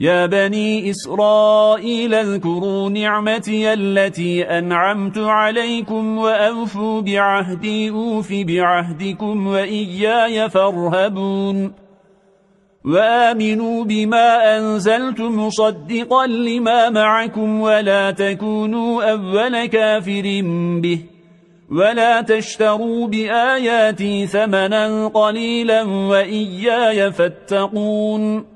يا بني إسرائيل اذكروا نعمتي التي أنعمت عليكم وأوفوا بعهدي أوف بعهدكم وإياي فارهبون. وآمنوا بما أنزلت مصدقا لما معكم ولا تكونوا أول كافر به. ولا تشتروا بآياتي ثمنا قليلا وإياي فاتقون.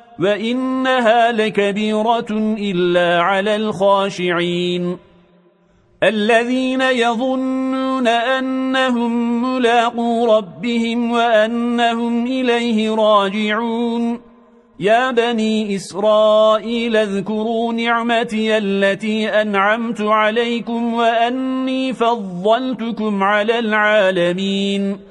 وإنها لكبيرة إلا على الخاشعين الذين يظنون أنهم ملاقوا ربهم وأنهم إليه راجعون يا بني إسرائيل اذكروا نعمتي التي أنعمت عليكم وأني فضلتكم على العالمين